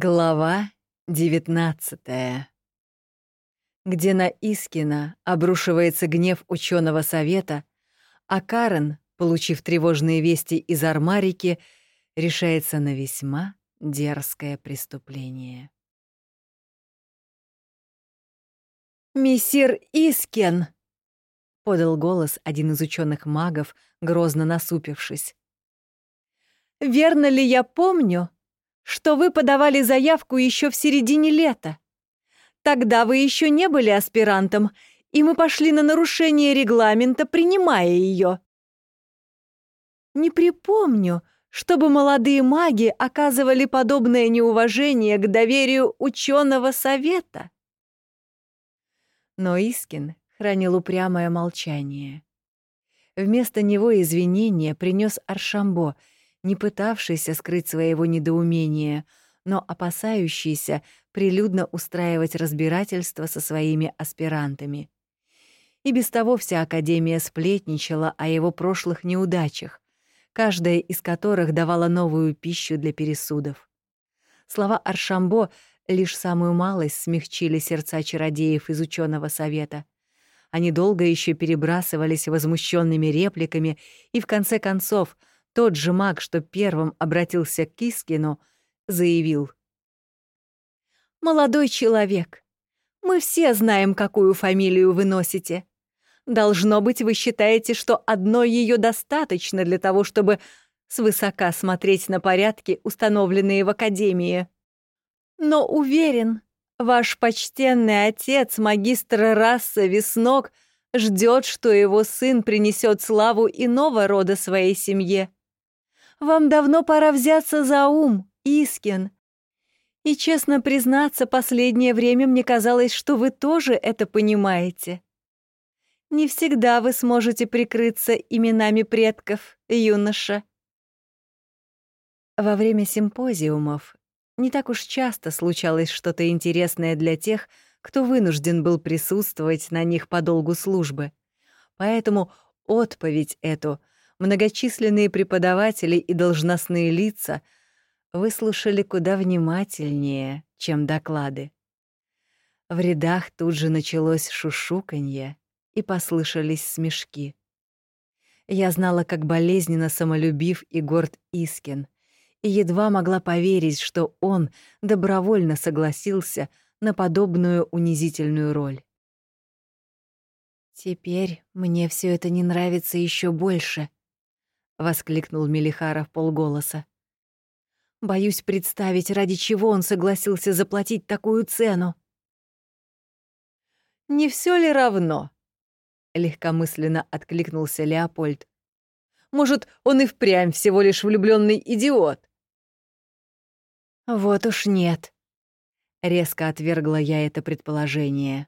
Глава девятнадцатая, где на Искина обрушивается гнев ученого совета, а Карен, получив тревожные вести из Армарики, решается на весьма дерзкое преступление. «Мессир Искин!» — подал голос один из ученых магов, грозно насупившись. «Верно ли я помню, что вы подавали заявку еще в середине лета. Тогда вы еще не были аспирантом, и мы пошли на нарушение регламента, принимая ее. Не припомню, чтобы молодые маги оказывали подобное неуважение к доверию ученого совета. Но Искин хранил упрямое молчание. Вместо него извинения принес Аршамбо — не пытавшийся скрыть своего недоумения, но опасающийся прилюдно устраивать разбирательство со своими аспирантами. И без того вся Академия сплетничала о его прошлых неудачах, каждая из которых давала новую пищу для пересудов. Слова Аршамбо лишь самую малость смягчили сердца чародеев из ученого совета. Они долго еще перебрасывались возмущенными репликами и, в конце концов, тот же маг, что первым обратился к Кискину, заявил. «Молодой человек, мы все знаем, какую фамилию вы носите. Должно быть, вы считаете, что одной ее достаточно для того, чтобы свысока смотреть на порядки, установленные в Академии. Но уверен, ваш почтенный отец, магистр расы Веснок, ждет, что его сын принесет славу иного рода своей семье. Вам давно пора взяться за ум, Искин. И, честно признаться, последнее время мне казалось, что вы тоже это понимаете. Не всегда вы сможете прикрыться именами предков, юноша. Во время симпозиумов не так уж часто случалось что-то интересное для тех, кто вынужден был присутствовать на них по долгу службы. Поэтому отповедь эту многочисленные преподаватели и должностные лица выслушали куда внимательнее, чем доклады. В рядах тут же началось шушуканье, и послышались смешки. Я знала, как болезненно самолюбив и горд Искин, и едва могла поверить, что он добровольно согласился на подобную унизительную роль. Теперь мне все это не нравится еще больше, — воскликнул Мелихаров полголоса. «Боюсь представить, ради чего он согласился заплатить такую цену». «Не все ли равно?» — легкомысленно откликнулся Леопольд. «Может, он и впрямь всего лишь влюбленный идиот?» «Вот уж нет», — резко отвергла я это предположение.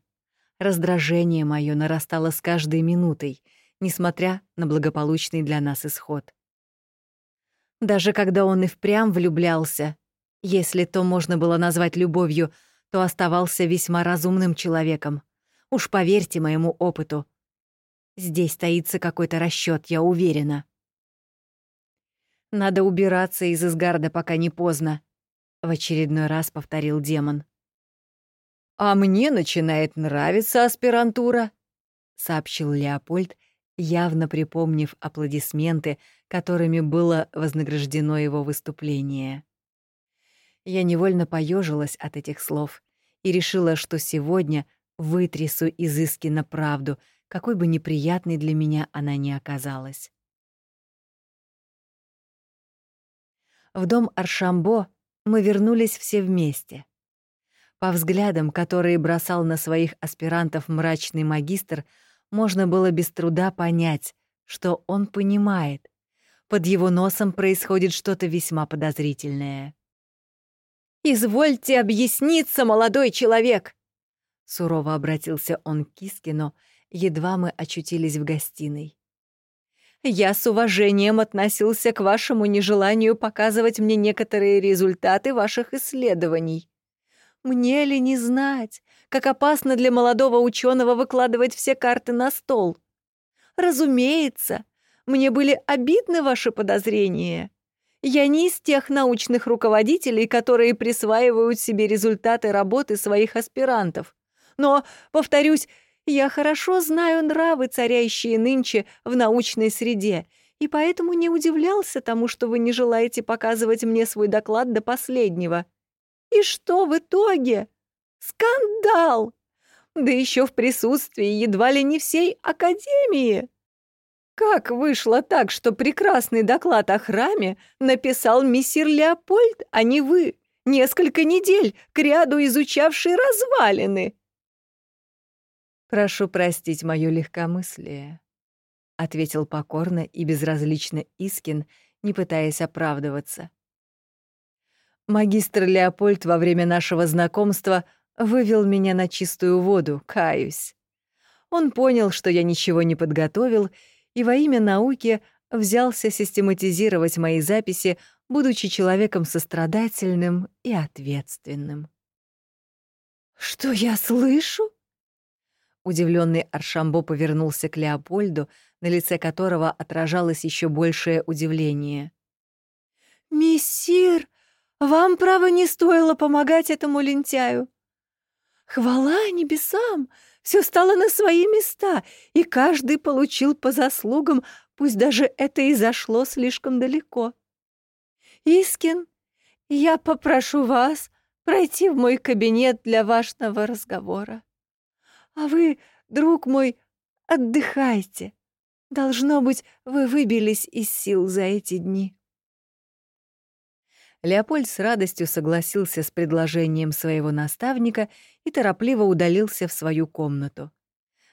Раздражение мое нарастало с каждой минутой — несмотря на благополучный для нас исход. Даже когда он и впрямь влюблялся, если то можно было назвать любовью, то оставался весьма разумным человеком. Уж поверьте моему опыту. Здесь таится какой-то расчет, я уверена. Надо убираться из Изгарда, пока не поздно, в очередной раз повторил демон. А мне начинает нравиться аспирантура, сообщил Леопольд, явно припомнив аплодисменты, которыми было вознаграждено его выступление. Я невольно поежилась от этих слов и решила, что сегодня вытрясу изыски на правду, какой бы неприятной для меня она ни оказалась. В дом Аршамбо мы вернулись все вместе. По взглядам, которые бросал на своих аспирантов мрачный магистр, можно было без труда понять, что он понимает. Под его носом происходит что-то весьма подозрительное. «Извольте объясниться, молодой человек!» Сурово обратился он к Кискину, едва мы очутились в гостиной. «Я с уважением относился к вашему нежеланию показывать мне некоторые результаты ваших исследований. Мне ли не знать, как опасно для молодого ученого выкладывать все карты на стол? Разумеется, мне были обидны ваши подозрения. Я не из тех научных руководителей, которые присваивают себе результаты работы своих аспирантов. Но, повторюсь, я хорошо знаю нравы, царящие нынче в научной среде, и поэтому не удивлялся тому, что вы не желаете показывать мне свой доклад до последнего. И что в итоге? Скандал! Да еще в присутствии едва ли не всей Академии. Как вышло так, что прекрасный доклад о храме написал мессир Леопольд, а не вы, несколько недель кряду изучавший развалины? «Прошу простить мое легкомыслие», — ответил покорно и безразлично Искин, не пытаясь оправдываться. Магистр Леопольд во время нашего знакомства вывел меня на чистую воду, каюсь. Он понял, что я ничего не подготовил, и во имя науки взялся систематизировать мои записи, будучи человеком сострадательным и ответственным. «Что я слышу?» Удивленный Аршамбо повернулся к Леопольду, на лице которого отражалось еще большее удивление. «Мессир, вам, право, не стоило помогать этому лентяю. Хвала небесам! Все стало на свои места, и каждый получил по заслугам, пусть даже это и зашло слишком далеко. Искин, я попрошу вас пройти в мой кабинет для важного разговора. А вы, друг мой, отдыхайте. Должно быть, вы выбились из сил за эти дни. Леопольд с радостью согласился с предложением своего наставника и торопливо удалился в свою комнату.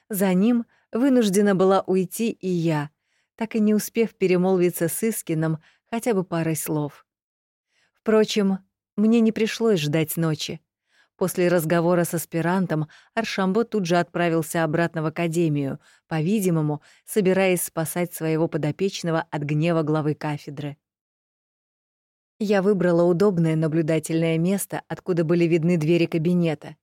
За ним вынуждена была уйти и я, так и не успев перемолвиться с Искином хотя бы парой слов. Впрочем, мне не пришлось ждать ночи. После разговора с аспирантом Аршамбо тут же отправился обратно в академию, по-видимому, собираясь спасать своего подопечного от гнева главы кафедры. Я выбрала удобное наблюдательное место, откуда были видны двери кабинета,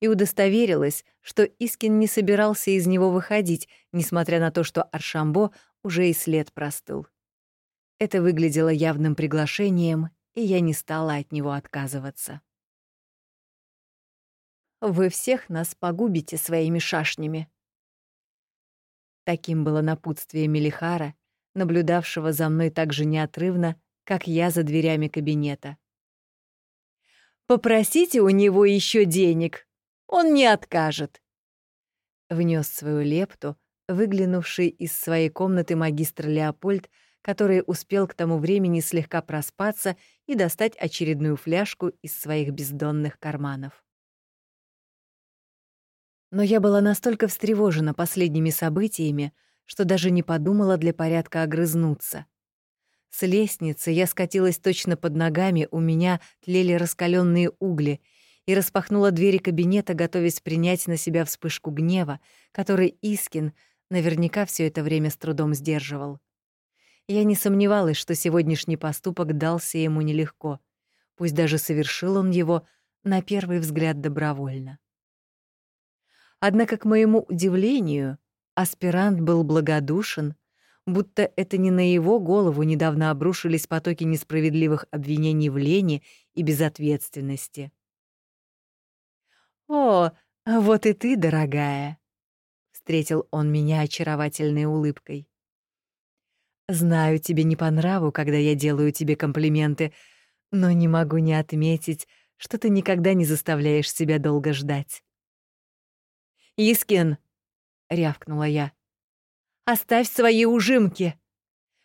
и удостоверилась, что Искин не собирался из него выходить, несмотря на то, что Аршамбо уже и след простыл. Это выглядело явным приглашением, и я не стала от него отказываться. Вы всех нас погубите своими шашнями. Таким было напутствие Мелихара, наблюдавшего за мной так же неотрывно, как я за дверями кабинета. «Попросите у него еще денег, он не откажет», — внес свою лепту, выглянувший из своей комнаты магистр Леопольд, который успел к тому времени слегка проспаться и достать очередную фляжку из своих бездонных карманов. Но я была настолько встревожена последними событиями, что даже не подумала для порядка огрызнуться. С лестницы я скатилась точно под ногами, у меня тлели раскаленные угли, и распахнула двери кабинета, готовясь принять на себя вспышку гнева, который Искин наверняка все это время с трудом сдерживал. Я не сомневалась, что сегодняшний поступок дался ему нелегко, пусть даже совершил он его на первый взгляд добровольно. Однако, к моему удивлению, аспирант был благодушен, будто это не на его голову недавно обрушились потоки несправедливых обвинений в лени и безответственности. «О, вот и ты, дорогая!» — встретил он меня очаровательной улыбкой. «Знаю, тебе не по нраву, когда я делаю тебе комплименты, но не могу не отметить, что ты никогда не заставляешь себя долго ждать. «Искин!» — рявкнула я. «Оставь свои ужимки!»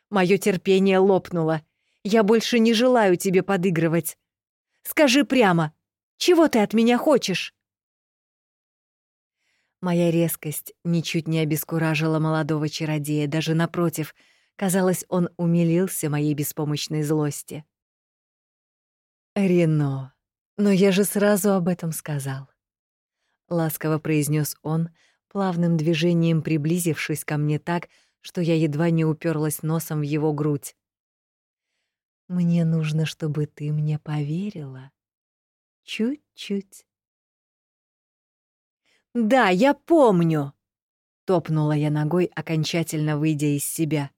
Моё терпение лопнуло. Я больше не желаю тебе подыгрывать. Скажи прямо, чего ты от меня хочешь?» Моя резкость ничуть не обескуражила молодого чародея, даже напротив, казалось, он умилился моей беспомощной злости. «Рено, но я же сразу об этом сказал. — ласково произнес он, плавным движением приблизившись ко мне так, что я едва не уперлась носом в его грудь. «Мне нужно, чтобы ты мне поверила. Чуть-чуть». «Да, я помню!» — топнула я ногой, окончательно выйдя из себя.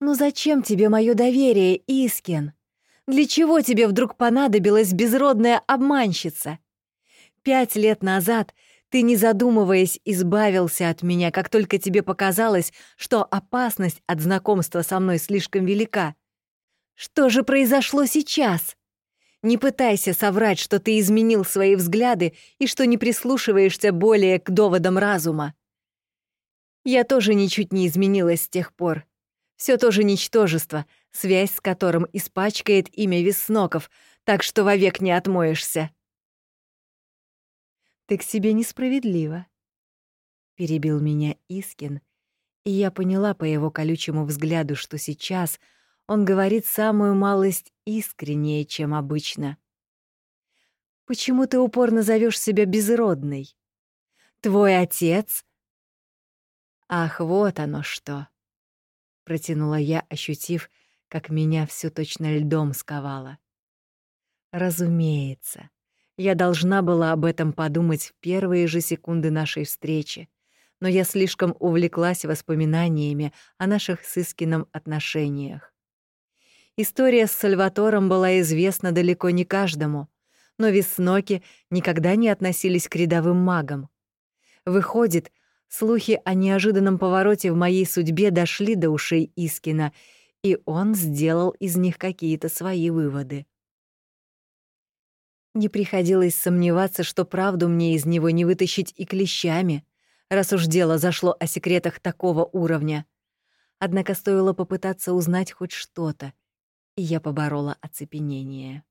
«Ну зачем тебе мое доверие, Искин? Для чего тебе вдруг понадобилась безродная обманщица? Пять лет назад ты, не задумываясь, избавился от меня, как только тебе показалось, что опасность от знакомства со мной слишком велика. Что же произошло сейчас? Не пытайся соврать, что ты изменил свои взгляды и что не прислушиваешься более к доводам разума. Я тоже ничуть не изменилась с тех пор. Все тоже ничтожество, связь с которым испачкает имя Весноков, так что вовек не отмоешься. «Ты к себе несправедлива», — перебил меня Искин, и я поняла по его колючему взгляду, что сейчас — он говорит самую малость искреннее, чем обычно. «Почему ты упорно зовешь себя безродной? Твой отец...» «Ах, вот оно что!» — протянула я, ощутив, как меня все точно льдом сковало. «Разумеется, я должна была об этом подумать в первые же секунды нашей встречи, но я слишком увлеклась воспоминаниями о наших с Искином отношениях. История с Сальватором была известна далеко не каждому, но весноки никогда не относились к рядовым магам. Выходит, слухи о неожиданном повороте в моей судьбе дошли до ушей Искина, и он сделал из них какие-то свои выводы. Не приходилось сомневаться, что правду мне из него не вытащить и клещами, раз уж дело зашло о секретах такого уровня. Однако стоило попытаться узнать хоть что-то — и я поборола оцепенение.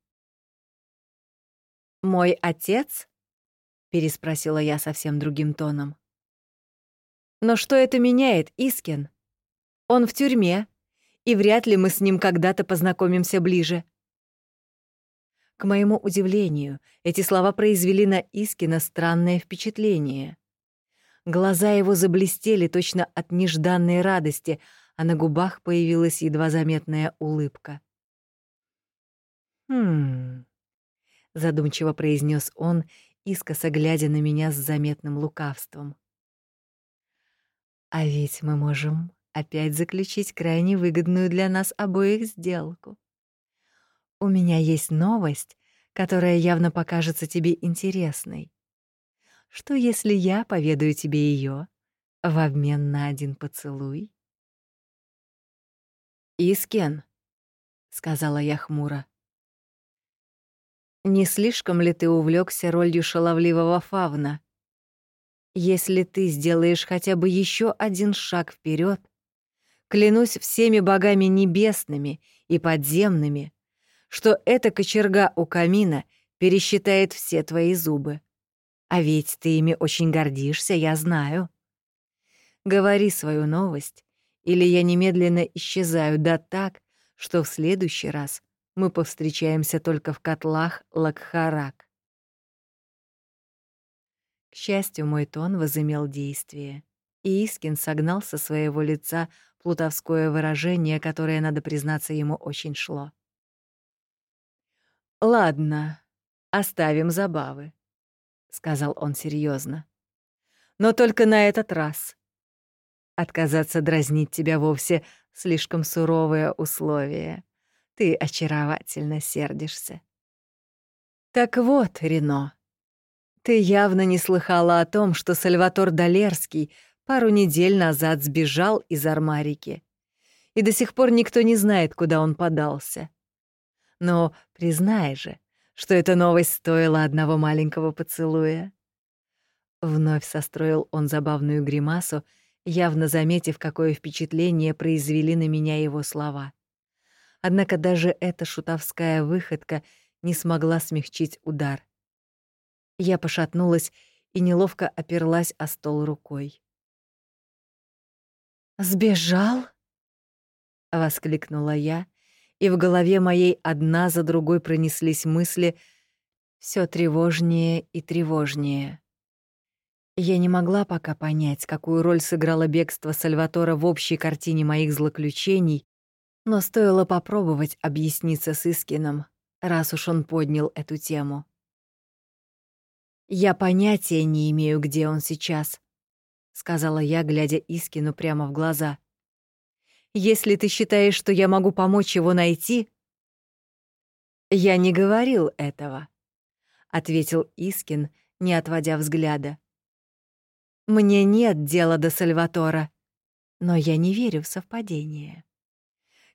«Мой отец?» — переспросила я совсем другим тоном. «Но что это меняет, Искин? Он в тюрьме, и вряд ли мы с ним когда-то познакомимся ближе». К моему удивлению, эти слова произвели на Искина странное впечатление. Глаза его заблестели точно от нежданной радости, а на губах появилась едва заметная улыбка. «Хм...» — задумчиво произнес он, искоса глядя на меня с заметным лукавством. «А ведь мы можем опять заключить крайне выгодную для нас обоих сделку. У меня есть новость, которая явно покажется тебе интересной. Что если я поведаю тебе ее в обмен на один поцелуй?» «Искен», — сказала я хмуро. Не слишком ли ты увлекся ролью шаловливого фавна? Если ты сделаешь хотя бы еще один шаг вперед, клянусь всеми богами небесными и подземными, что эта кочерга у камина пересчитает все твои зубы. А ведь ты ими очень гордишься, я знаю. Говори свою новость, или я немедленно исчезаю, да так, что в следующий раз мы повстречаемся только в котлах Лакхарак. К счастью, мой тон возымел действие, и Искин согнал со своего лица плутовское выражение, которое, надо признаться, ему очень шло. «Ладно, оставим забавы», — сказал он серьезно. «Но только на этот раз. Отказаться дразнить тебя вовсе слишком суровое условие. Ты очаровательно сердишься. Так вот, Рено, ты явно не слыхала о том, что Сальватор Долерский пару недель назад сбежал из Армарики, и до сих пор никто не знает, куда он подался. Но признай же, что эта новость стоила одного маленького поцелуя. Вновь состроил он забавную гримасу, явно заметив, какое впечатление произвели на меня его слова. Однако даже эта шутовская выходка не смогла смягчить удар. Я пошатнулась и неловко оперлась о стол рукой. «Сбежал?» — воскликнула я, и в голове моей одна за другой пронеслись мысли все тревожнее и тревожнее. Я не могла пока понять, какую роль сыграло бегство Сальватора в общей картине моих злоключений, но стоило попробовать объясниться с Искином, раз уж он поднял эту тему. «Я понятия не имею, где он сейчас», — сказала я, глядя Искину прямо в глаза. Если ты считаешь, что я могу помочь его найти...» «Я не говорил этого», — ответил Искин, не отводя взгляда. «Мне нет дела до Сальватора, но я не верю в совпадение.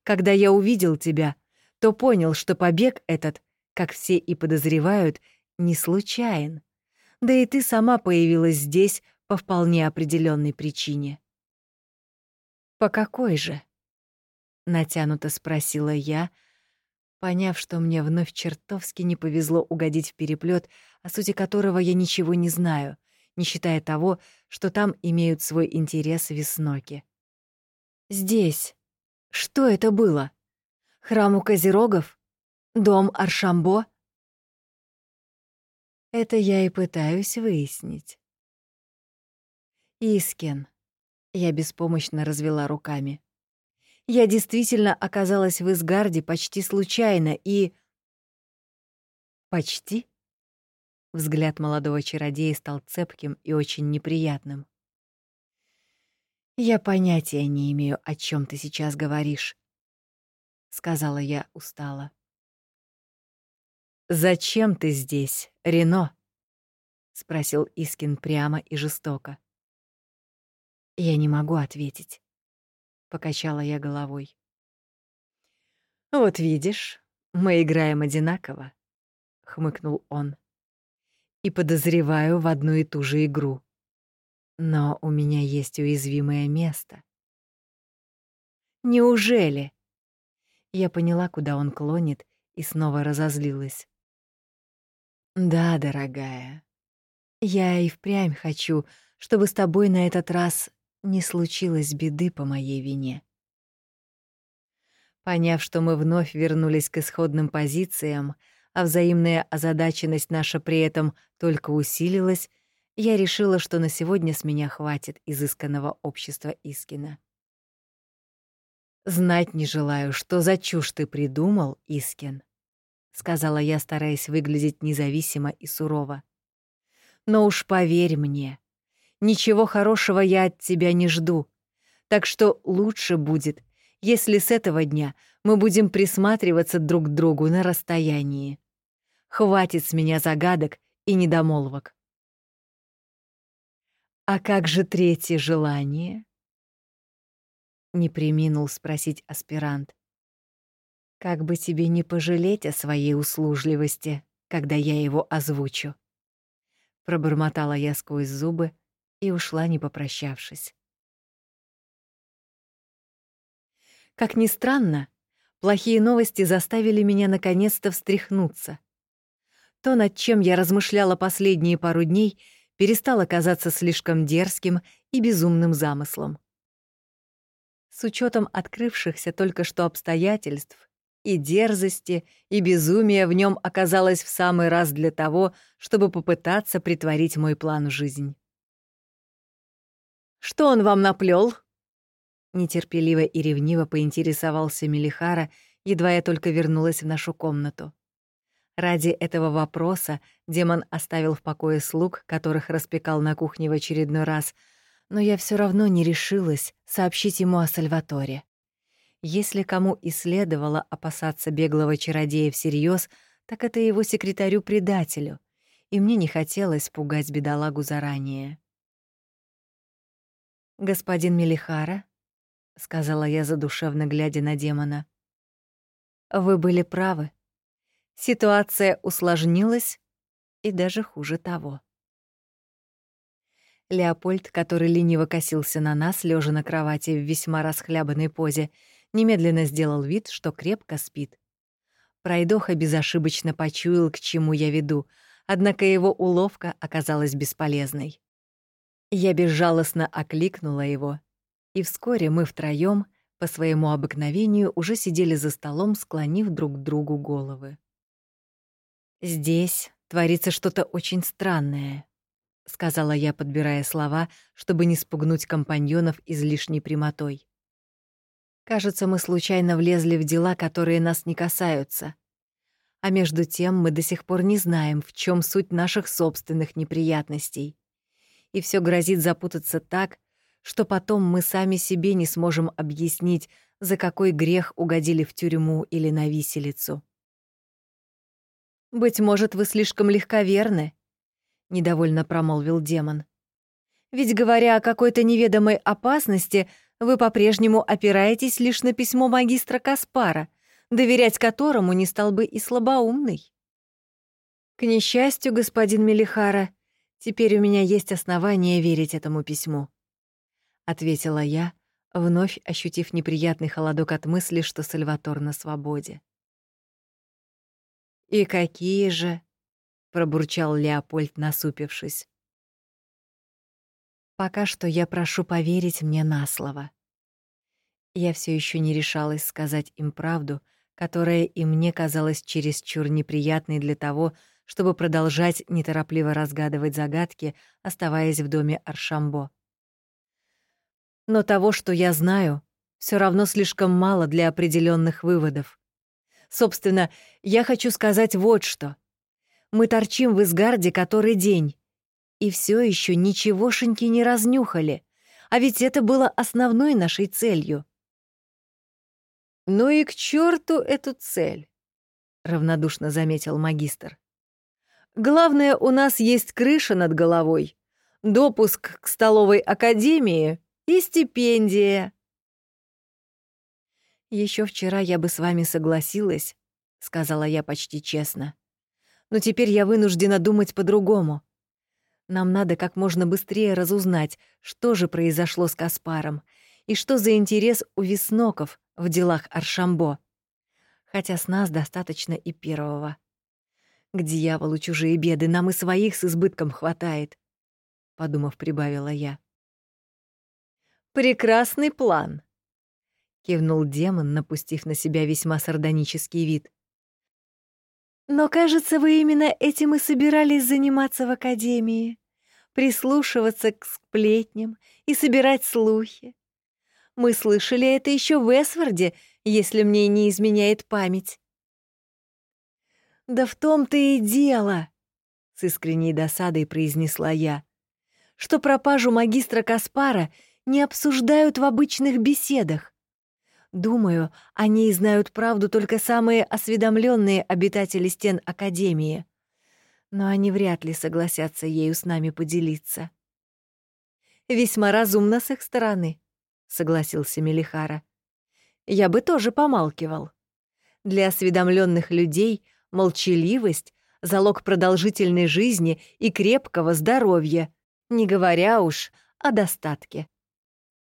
Когда я увидел тебя, то понял, что побег этот, как все и подозревают, не случайен. Да и ты сама появилась здесь по вполне определенной причине. «По какой же?» — натянуто спросила я, поняв, что мне вновь чертовски не повезло угодить в переплет, о сути которого я ничего не знаю, не считая того, что там имеют свой интерес весноки. «Здесь. Что это было? Храм у Козерогов? Дом Аршамбо?» Это я и пытаюсь выяснить. Искин. Я беспомощно развела руками. Я действительно оказалась в Изгарде почти случайно и... Почти? Взгляд молодого чародея стал цепким и очень неприятным. «Я понятия не имею, о чем ты сейчас говоришь», — сказала я устало. «Зачем ты здесь, Рено?» — спросил Искин прямо и жестоко. «Я не могу ответить», — покачала я головой. «Вот видишь, мы играем одинаково», — хмыкнул он. «И подозреваю в одну и ту же игру. Но у меня есть уязвимое место». «Неужели?» Я поняла, куда он клонит, и снова разозлилась. Да, дорогая. Я и впрямь хочу, чтобы с тобой на этот раз не случилось беды по моей вине. Поняв, что мы вновь вернулись к исходным позициям, а взаимная озадаченность наша при этом только усилилась, я решила, что на сегодня с меня хватит изысканного общества Искина. Знать не желаю, что за чушь ты придумал, Искин. — сказала я, стараясь выглядеть независимо и сурово. «Но уж поверь мне, ничего хорошего я от тебя не жду, так что лучше будет, если с этого дня мы будем присматриваться друг к другу на расстоянии. Хватит с меня загадок и недомолвок». «А как же третье желание?» — не приминул спросить аспирант. Как бы тебе не пожалеть о своей услужливости, когда я его озвучу. Пробормотала я сквозь зубы и ушла, не попрощавшись. Как ни странно, плохие новости заставили меня наконец-то встряхнуться. То, над чем я размышляла последние пару дней, перестало казаться слишком дерзким и безумным замыслом. С учетом открывшихся только что обстоятельств, и дерзости, и безумия в нем оказалось в самый раз для того, чтобы попытаться притворить мой план в жизнь. «Что он вам наплел? Нетерпеливо и ревниво поинтересовался Мелихара, едва я только вернулась в нашу комнату. Ради этого вопроса демон оставил в покое слуг, которых распекал на кухне в очередной раз, но я все равно не решилась сообщить ему о Сальваторе. Если кому и следовало опасаться беглого чародея всерьез, так это его секретарю-предателю, и мне не хотелось пугать бедолагу заранее. «Господин Мелихара», — сказала я задушевно, глядя на демона, — «вы были правы. Ситуация усложнилась, и даже хуже того». Леопольд, который лениво косился на нас, лежа на кровати в весьма расхлябанной позе, немедленно сделал вид, что крепко спит. Пройдоха безошибочно почуял, к чему я веду, однако его уловка оказалась бесполезной. Я безжалостно окликнула его, и вскоре мы втроём, по своему обыкновению, уже сидели за столом, склонив друг к другу головы. «Здесь творится что-то очень странное», — сказала я, подбирая слова, чтобы не спугнуть компаньонов излишней прямотой. Кажется, мы случайно влезли в дела, которые нас не касаются. А между тем мы до сих пор не знаем, в чем суть наших собственных неприятностей. И все грозит запутаться так, что потом мы сами себе не сможем объяснить, за какой грех угодили в тюрьму или на виселицу. «Быть может, вы слишком легковерны», — недовольно промолвил демон. «Ведь, говоря о какой-то неведомой опасности, вы по-прежнему опираетесь лишь на письмо магистра Каспара, доверять которому не стал бы и слабоумный». «К несчастью, господин Мелихара, теперь у меня есть основания верить этому письму», — ответила я, вновь ощутив неприятный холодок от мысли, что Сальватор на свободе. «И какие же?» — пробурчал Леопольд, насупившись. «Пока что я прошу поверить мне на слово». Я все еще не решалась сказать им правду, которая и мне казалась чересчур неприятной для того, чтобы продолжать неторопливо разгадывать загадки, оставаясь в доме Аршамбо. Но того, что я знаю, все равно слишком мало для определенных выводов. Собственно, я хочу сказать вот что. Мы торчим в Изгарде который день, и все еще ничегошеньки не разнюхали, а ведь это было основной нашей целью. «Ну и к черту эту цель», — равнодушно заметил магистр. «Главное, у нас есть крыша над головой, допуск к столовой академии и стипендия. Еще вчера я бы с вами согласилась, сказала я почти честно. Но теперь я вынуждена думать по-другому. Нам надо как можно быстрее разузнать, что же произошло с Каспаром и что за интерес у Весноков в делах Аршамбо. Хотя с нас достаточно и первого. К дьяволу чужие беды, нам и своих с избытком хватает, подумав, прибавила я. Прекрасный план, кивнул демон, напустив на себя весьма сардонический вид. Но, кажется, вы именно этим и собирались заниматься в академии, прислушиваться к сплетням и собирать слухи. Мы слышали это еще в Эсварде, если мне не изменяет память. Да в том-то и дело, с искренней досадой произнесла я, что пропажу магистра Каспара — не обсуждают в обычных беседах. Думаю, они знают правду только самые осведомленные обитатели стен Академии. Но они вряд ли согласятся ею с нами поделиться. «Весьма разумно с их стороны», — согласился Мелихара. «Я бы тоже помалкивал. Для осведомленных людей молчаливость — залог продолжительной жизни и крепкого здоровья, не говоря уж о достатке.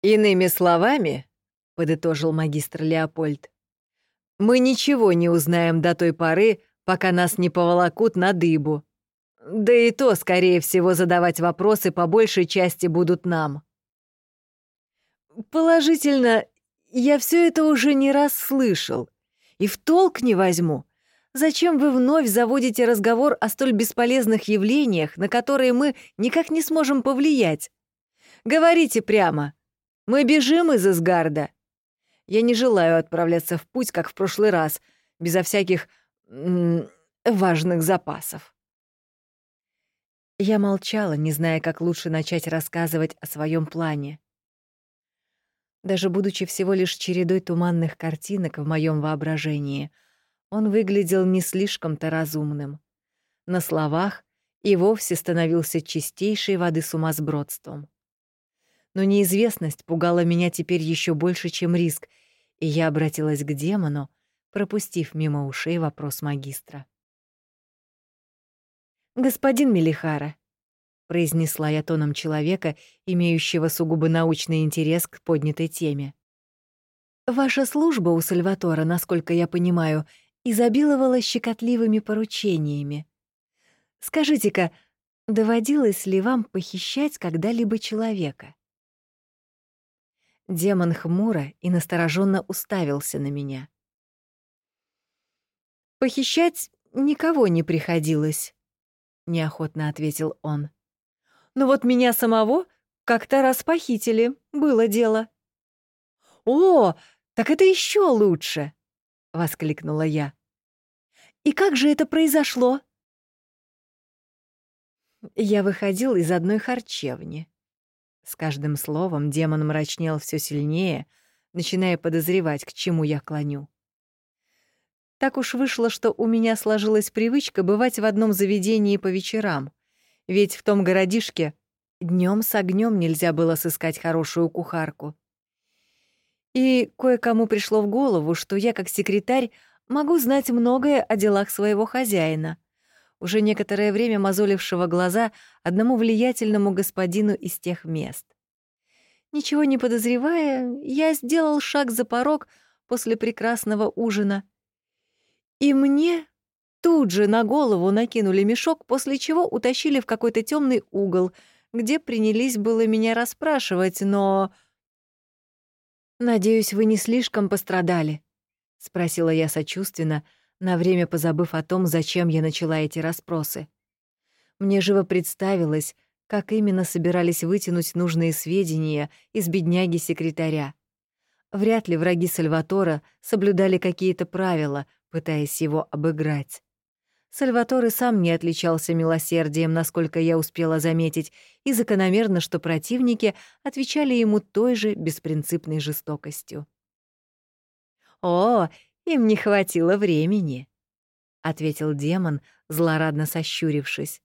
«Иными словами», — подытожил магистр Леопольд, «мы ничего не узнаем до той поры, пока нас не поволокут на дыбу. Да и то, скорее всего, задавать вопросы по большей части будут нам». «Положительно, я все это уже не раз слышал, и в толк не возьму. Зачем вы вновь заводите разговор о столь бесполезных явлениях, на которые мы никак не сможем повлиять? Говорите прямо, мы бежим из Изгарда. Я не желаю отправляться в путь, как в прошлый раз, безо всяких важных запасов. Я молчала, не зная, как лучше начать рассказывать о своем плане. Даже будучи всего лишь чередой туманных картинок в моем воображении, он выглядел не слишком-то разумным. На словах и вовсе становился чистейшей воды сумасбродством но неизвестность пугала меня теперь еще больше, чем риск, и я обратилась к демону, пропустив мимо ушей вопрос магистра. «Господин Мелихара», — произнесла я тоном человека, имеющего сугубо научный интерес к поднятой теме. «Ваша служба у Сальватора, насколько я понимаю, изобиловала щекотливыми поручениями. Скажите-ка, доводилось ли вам похищать когда-либо человека?» Демон хмуро и настороженно уставился на меня. «Похищать никого не приходилось», — неохотно ответил он. «Но вот меня самого как-то раз похитили, было дело». «О, так это еще лучше!» — воскликнула я. «И как же это произошло?» Я выходил из одной харчевни. С каждым словом демон мрачнел все сильнее, начиная подозревать, к чему я клоню. Так уж вышло, что у меня сложилась привычка бывать в одном заведении по вечерам, ведь в том городишке днем с огнем нельзя было сыскать хорошую кухарку. И кое-кому пришло в голову, что я, как секретарь, могу знать многое о делах своего хозяина, уже некоторое время мозолившего глаза одному влиятельному господину из тех мест. Ничего не подозревая, я сделал шаг за порог после прекрасного ужина. И мне тут же на голову накинули мешок, после чего утащили в какой-то темный угол, где принялись было меня расспрашивать, но... «Надеюсь, вы не слишком пострадали?» — спросила я сочувственно, на время позабыв о том, зачем я начала эти расспросы. Мне живо представилось, как именно собирались вытянуть нужные сведения из бедняги-секретаря. Вряд ли враги Сальватора соблюдали какие-то правила, пытаясь его обыграть. Сальватор сам не отличался милосердием, насколько я успела заметить, и закономерно, что противники отвечали ему той же беспринципной жестокостью. «О, им не хватило времени», — ответил демон, злорадно сощурившись.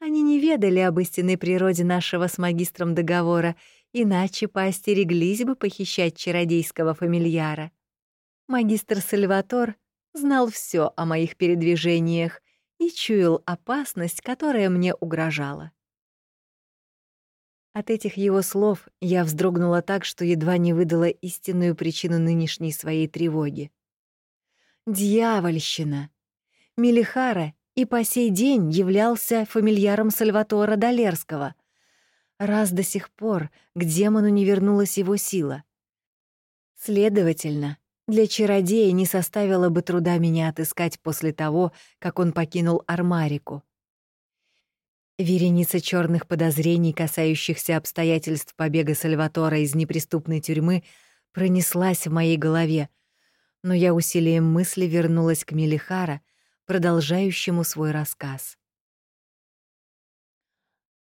Они не ведали об истинной природе нашего с магистром договора, иначе поостереглись бы похищать чародейского фамильяра. Магистр Сальватор знал все о моих передвижениях и чуял опасность, которая мне угрожала. От этих его слов я вздрогнула так, что едва не выдала истинную причину нынешней своей тревоги. Дьявольщина! Мелихара и по сей день являлся фамильяром Сальватора Долерского, раз до сих пор к демону не вернулась его сила. Следовательно, для чародея не составило бы труда меня отыскать после того, как он покинул Армарику. Вереница черных подозрений, касающихся обстоятельств побега Сальватора из неприступной тюрьмы, пронеслась в моей голове, но я усилием мысли вернулась к Мелихара, продолжающему свой рассказ.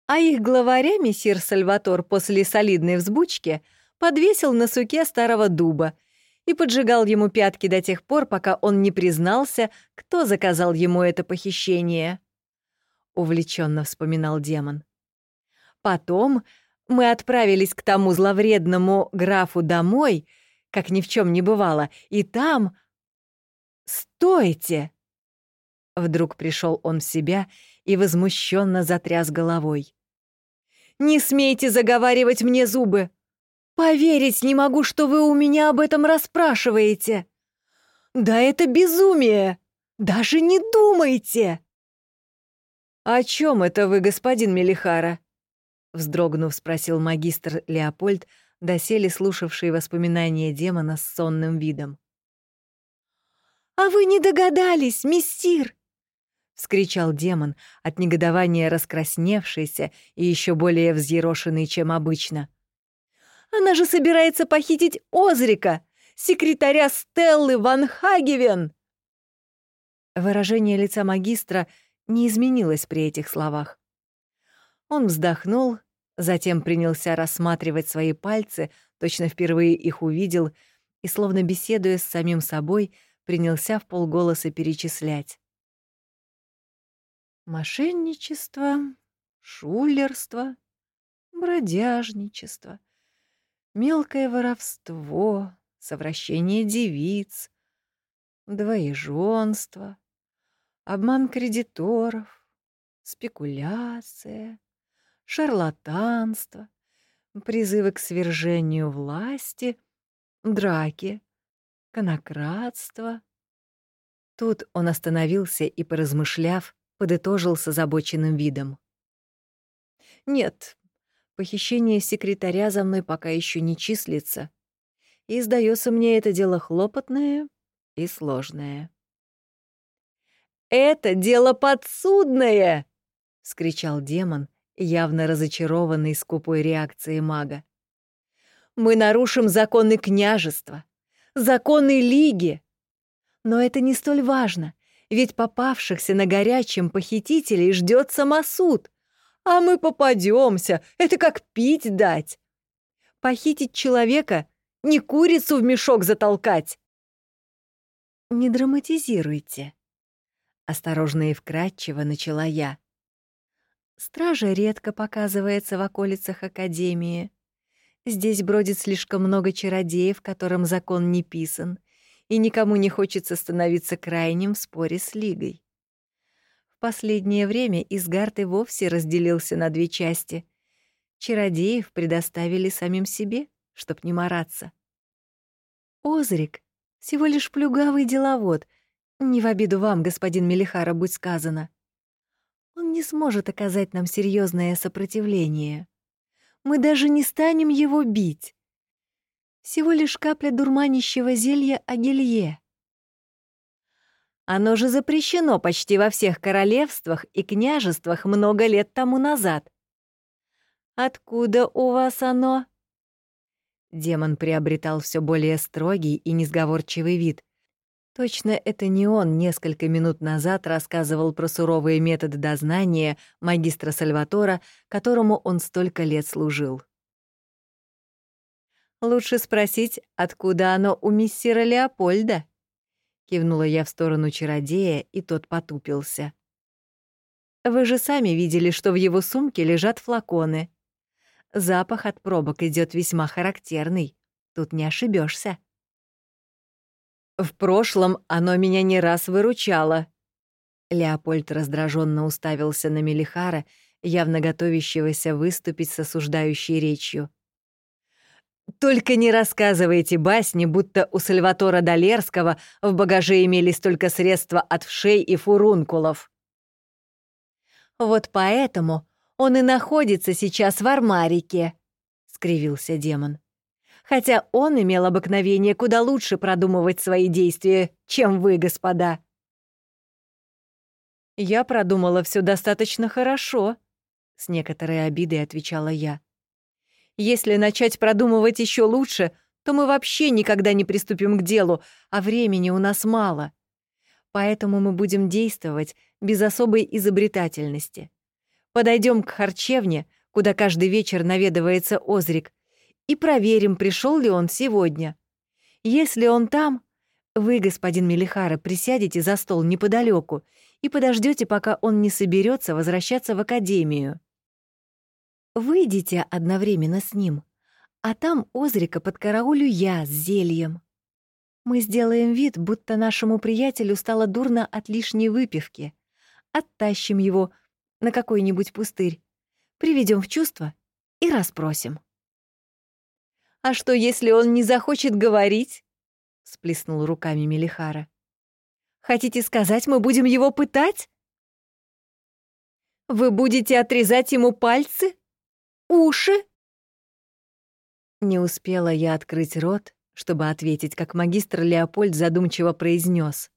А их главаря мессир Сальватор после солидной взбучки подвесил на суке старого дуба и поджигал ему пятки до тех пор, пока он не признался, кто заказал ему это похищение увлеченно вспоминал демон. Потом мы отправились к тому зловредному графу домой, как ни в чем не бывало, и там... «Стойте!» Вдруг пришел он в себя и возмущенно затряс головой. «Не смейте заговаривать мне зубы! Поверить не могу, что вы у меня об этом расспрашиваете! Да это безумие! Даже не думайте!» «О чем это вы, господин Мелихара?» Вздрогнув, спросил магистр Леопольд, доселе слушавший воспоминания демона с сонным видом. «А вы не догадались, мистир!» — вскричал демон, от негодования раскрасневшийся и еще более взъерошенный, чем обычно. «Она же собирается похитить Озрика, секретаря Стеллы Ван Хагевен!» Выражение лица магистра — не изменилось при этих словах. Он вздохнул, затем принялся рассматривать свои пальцы, точно впервые их увидел, и, словно беседуя с самим собой, принялся в полголоса перечислять. Мошенничество, шулерство, бродяжничество, мелкое воровство, совращение девиц, двоеженство, обман кредиторов, спекуляция, шарлатанство, призывы к свержению власти, драки, конократство. Тут он остановился и, поразмышляв, подытожил с озабоченным видом. «Нет, похищение секретаря за мной пока еще не числится, и, сдается мне, это дело хлопотное и сложное». «Это дело подсудное!» — скричал демон, явно разочарованный скупой реакцией мага. «Мы нарушим законы княжества, законы лиги. Но это не столь важно, ведь попавшихся на горячем похитителей ждет самосуд. А мы попадемся, это как пить дать. Похитить человека — не курицу в мешок затолкать. Не драматизируйте. Осторожно и вкратчиво начала я. Стража редко показывается в околицах Академии. Здесь бродит слишком много чародеев, которым закон не писан, и никому не хочется становиться крайним в споре с Лигой. В последнее время Изгард и вовсе разделился на две части. Чародеев предоставили самим себе, чтоб не мараться. Озрик — всего лишь плюгавый деловод, не в обиду вам, господин Мелихара, будь сказано. Он не сможет оказать нам серьезное сопротивление. Мы даже не станем его бить. Всего лишь капля дурманящего зелья Агилье. Оно же запрещено почти во всех королевствах и княжествах много лет тому назад. Откуда у вас оно? Демон приобретал все более строгий и несговорчивый вид, Точно это не он несколько минут назад рассказывал про суровые методы дознания магистра Сальватора, которому он столько лет служил. «Лучше спросить, откуда оно у миссира Леопольда?» Кивнула я в сторону чародея, и тот потупился. «Вы же сами видели, что в его сумке лежат флаконы. Запах от пробок идет весьма характерный. Тут не ошибешься. В прошлом оно меня не раз выручало. Леопольд раздраженно уставился на Мелихара, явно готовящегося выступить с осуждающей речью. «Только не рассказывайте басни, будто у Сальватора Долерского в багаже имелись только средства от вшей и фурункулов». «Вот поэтому он и находится сейчас в армарике», — скривился демон хотя он имел обыкновение куда лучше продумывать свои действия, чем вы, господа. «Я продумала все достаточно хорошо», — с некоторой обидой отвечала я. «Если начать продумывать еще лучше, то мы вообще никогда не приступим к делу, а времени у нас мало. Поэтому мы будем действовать без особой изобретательности. Подойдем к харчевне, куда каждый вечер наведывается Озрик, и проверим, пришел ли он сегодня. Если он там, вы, господин Мелихара, присядете за стол неподалеку и подождете, пока он не соберется возвращаться в академию. Выйдите одновременно с ним, а там Озрика под караулю я с зельем. Мы сделаем вид, будто нашему приятелю стало дурно от лишней выпивки. Оттащим его на какой-нибудь пустырь, приведем в чувство и расспросим. А что, если он не захочет говорить?» — сплеснул руками Мелихара. «Хотите сказать, мы будем его пытать? Вы будете отрезать ему пальцы? Уши?» Не успела я открыть рот, чтобы ответить, как магистр Леопольд задумчиво произнес: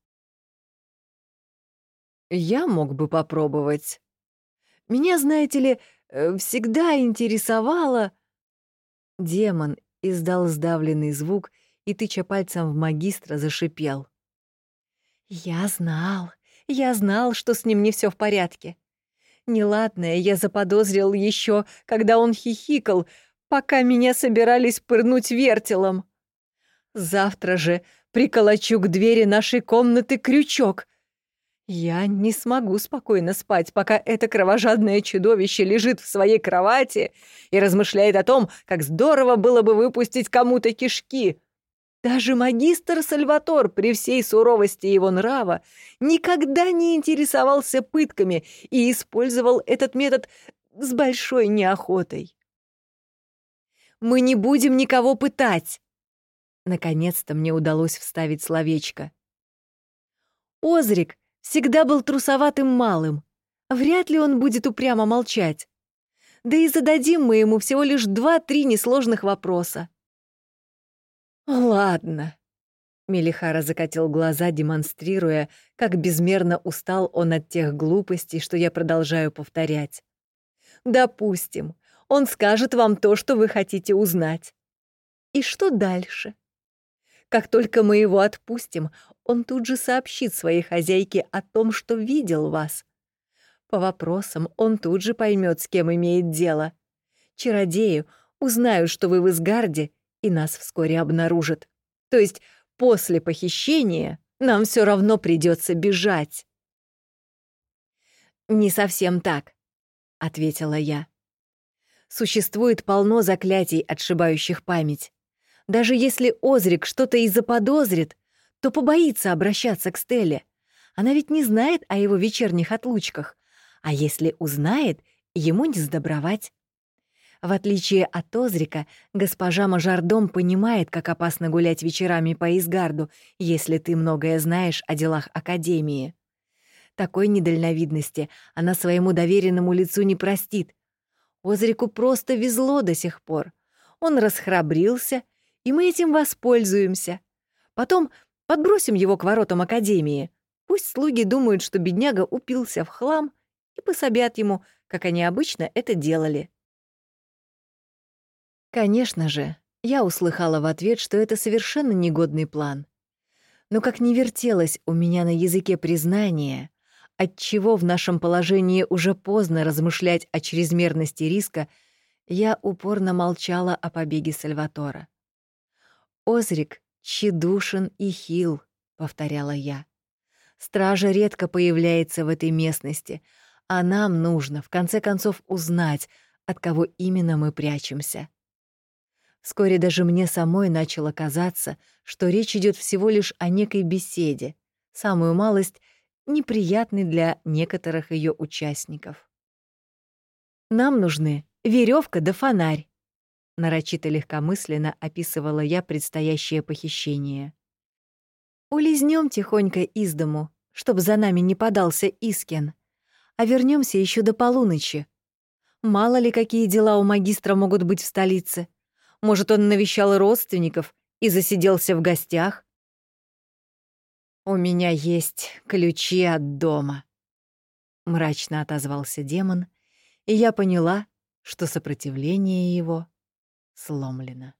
«Я мог бы попробовать. Меня, знаете ли, э, всегда интересовало...» Демон издал сдавленный звук и, тыча пальцем в магистра, зашипел. «Я знал, я знал, что с ним не все в порядке. Неладное я заподозрил еще, когда он хихикал, пока меня собирались пырнуть вертелом. Завтра же приколочу к двери нашей комнаты крючок, я не смогу спокойно спать, пока это кровожадное чудовище лежит в своей кровати и размышляет о том, как здорово было бы выпустить кому-то кишки. Даже магистр Сальватор при всей суровости его нрава никогда не интересовался пытками и использовал этот метод с большой неохотой. «Мы не будем никого пытать!» Наконец-то мне удалось вставить словечко. Озрик всегда был трусоватым малым. Вряд ли он будет упрямо молчать. Да и зададим мы ему всего лишь два-три несложных вопроса. «Ладно», — Мелихара закатил глаза, демонстрируя, как безмерно устал он от тех глупостей, что я продолжаю повторять. «Допустим, он скажет вам то, что вы хотите узнать. И что дальше? Как только мы его отпустим, он тут же сообщит своей хозяйке о том, что видел вас. По вопросам он тут же поймет, с кем имеет дело. Чародею узнают, что вы в Изгарде, и нас вскоре обнаружат. То есть после похищения нам все равно придется бежать. «Не совсем так», — ответила я. Существует полно заклятий, отшибающих память. Даже если Озрик что-то и заподозрит, то побоится обращаться к Стелле. Она ведь не знает о его вечерних отлучках. А если узнает, ему не сдобровать. В отличие от Озрика, госпожа Мажордом понимает, как опасно гулять вечерами по Изгарду, если ты многое знаешь о делах Академии. Такой недальновидности она своему доверенному лицу не простит. Озрику просто везло до сих пор. Он расхрабрился, и мы этим воспользуемся. Потом подбросим его к воротам Академии. Пусть слуги думают, что бедняга упился в хлам, и пособят ему, как они обычно это делали. Конечно же, я услыхала в ответ, что это совершенно негодный план. Но как не вертелось у меня на языке признание, отчего в нашем положении уже поздно размышлять о чрезмерности риска, я упорно молчала о побеге Сальватора. «Озрик тщедушен и хил», — повторяла я. «Стража редко появляется в этой местности, а нам нужно, в конце концов, узнать, от кого именно мы прячемся». Вскоре даже мне самой начало казаться, что речь идет всего лишь о некой беседе, самую малость неприятной для некоторых ее участников. «Нам нужны веревка да фонарь», — нарочито легкомысленно описывала я предстоящее похищение. «Улизнем тихонько из дому, чтобы за нами не подался Искен, а вернемся еще до полуночи. Мало ли какие дела у магистра могут быть в столице. Может, он навещал родственников и засиделся в гостях? «У меня есть ключи от дома», — мрачно отозвался демон, и я поняла, что сопротивление его сломлено.